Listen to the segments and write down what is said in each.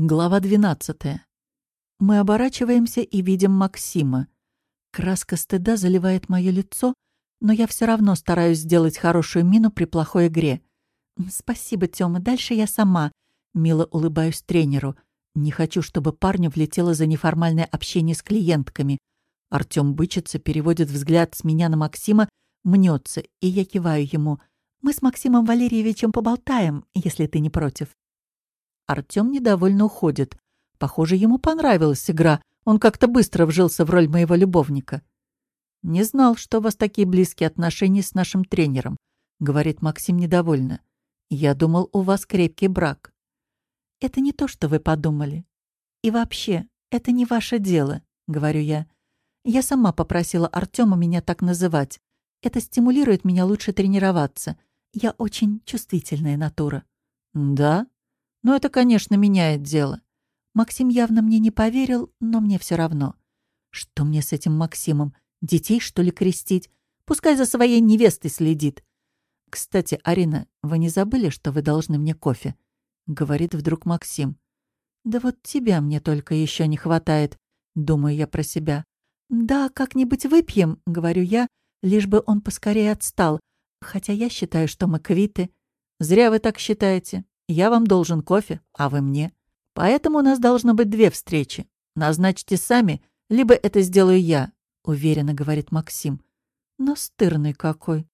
Глава 12. Мы оборачиваемся и видим Максима. Краска стыда заливает мое лицо, но я все равно стараюсь сделать хорошую мину при плохой игре. «Спасибо, Тёма, дальше я сама», — мило улыбаюсь тренеру. Не хочу, чтобы парню влетело за неформальное общение с клиентками. Артём бычится, переводит взгляд с меня на Максима, мнется, и я киваю ему. «Мы с Максимом Валерьевичем поболтаем, если ты не против». Артём недовольно уходит. Похоже, ему понравилась игра. Он как-то быстро вжился в роль моего любовника. «Не знал, что у вас такие близкие отношения с нашим тренером», — говорит Максим недовольно. «Я думал, у вас крепкий брак». «Это не то, что вы подумали. И вообще, это не ваше дело», — говорю я. «Я сама попросила Артема меня так называть. Это стимулирует меня лучше тренироваться. Я очень чувствительная натура». «Да?» Но это, конечно, меняет дело. Максим явно мне не поверил, но мне все равно. Что мне с этим Максимом? Детей, что ли, крестить? Пускай за своей невестой следит. «Кстати, Арина, вы не забыли, что вы должны мне кофе?» — говорит вдруг Максим. «Да вот тебя мне только еще не хватает», — думаю я про себя. «Да, как-нибудь выпьем», — говорю я, лишь бы он поскорее отстал, хотя я считаю, что мы квиты. «Зря вы так считаете. Я вам должен кофе, а вы мне. Поэтому у нас должно быть две встречи. Назначьте сами, либо это сделаю я», — уверенно говорит Максим. Настырный какой.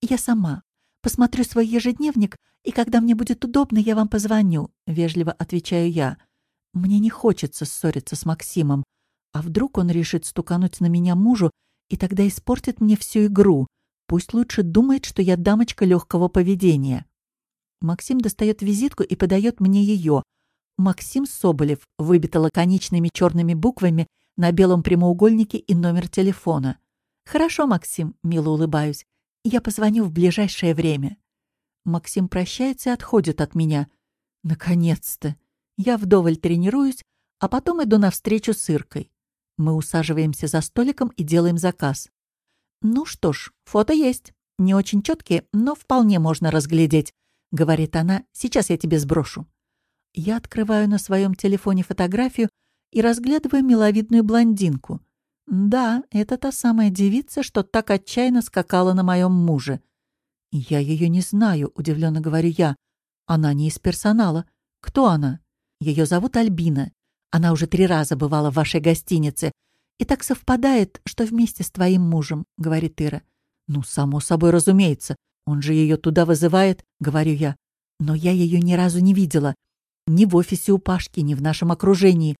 «Я сама. Посмотрю свой ежедневник, и когда мне будет удобно, я вам позвоню», — вежливо отвечаю я. Мне не хочется ссориться с Максимом. А вдруг он решит стукануть на меня мужу, и тогда испортит мне всю игру. Пусть лучше думает, что я дамочка легкого поведения. Максим достает визитку и подает мне ее. Максим Соболев выбито лаконичными черными буквами на белом прямоугольнике и номер телефона. «Хорошо, Максим», — мило улыбаюсь. «Я позвоню в ближайшее время». Максим прощается и отходит от меня. Наконец-то! Я вдоволь тренируюсь, а потом иду навстречу с Иркой. Мы усаживаемся за столиком и делаем заказ. Ну что ж, фото есть. Не очень четкие, но вполне можно разглядеть. — говорит она, — «сейчас я тебе сброшу». Я открываю на своем телефоне фотографию и разглядываю миловидную блондинку. Да, это та самая девица, что так отчаянно скакала на моем муже. «Я ее не знаю», — удивленно говорю я. «Она не из персонала. Кто она?» «Ее зовут Альбина. Она уже три раза бывала в вашей гостинице. И так совпадает, что вместе с твоим мужем», — говорит Ира. «Ну, само собой разумеется. Он же ее туда вызывает, говорю я. Но я ее ни разу не видела. Ни в офисе у Пашки, ни в нашем окружении.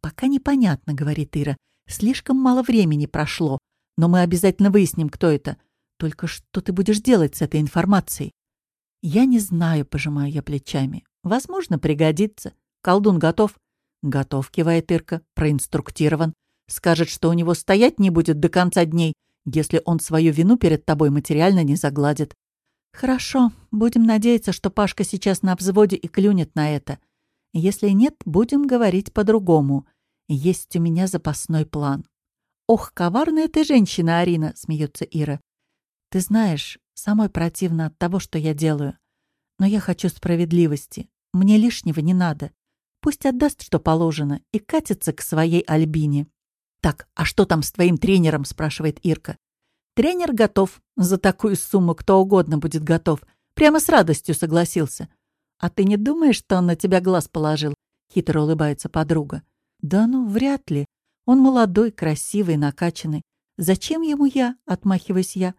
Пока непонятно, говорит Ира. Слишком мало времени прошло. Но мы обязательно выясним, кто это. Только что ты будешь делать с этой информацией? Я не знаю, пожимаю я плечами. Возможно, пригодится. Колдун готов? Готов, кивает Ирка. Проинструктирован. Скажет, что у него стоять не будет до конца дней, если он свою вину перед тобой материально не загладит. «Хорошо. Будем надеяться, что Пашка сейчас на взводе и клюнет на это. Если нет, будем говорить по-другому. Есть у меня запасной план». «Ох, коварная ты женщина, Арина!» — смеется Ира. «Ты знаешь, самой противно от того, что я делаю. Но я хочу справедливости. Мне лишнего не надо. Пусть отдаст, что положено, и катится к своей Альбине». «Так, а что там с твоим тренером?» — спрашивает Ирка. Тренер готов. За такую сумму кто угодно будет готов. Прямо с радостью согласился. А ты не думаешь, что он на тебя глаз положил? Хитро улыбается подруга. Да ну, вряд ли. Он молодой, красивый, накачанный. Зачем ему я? Отмахиваюсь я.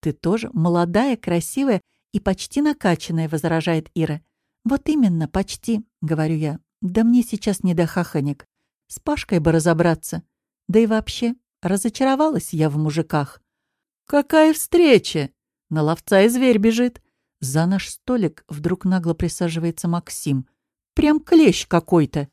Ты тоже молодая, красивая и почти накачанная, возражает Ира. Вот именно, почти, говорю я. Да мне сейчас не до хаханек. С Пашкой бы разобраться. Да и вообще, разочаровалась я в мужиках. «Какая встреча!» На ловца и зверь бежит. За наш столик вдруг нагло присаживается Максим. Прям клещ какой-то.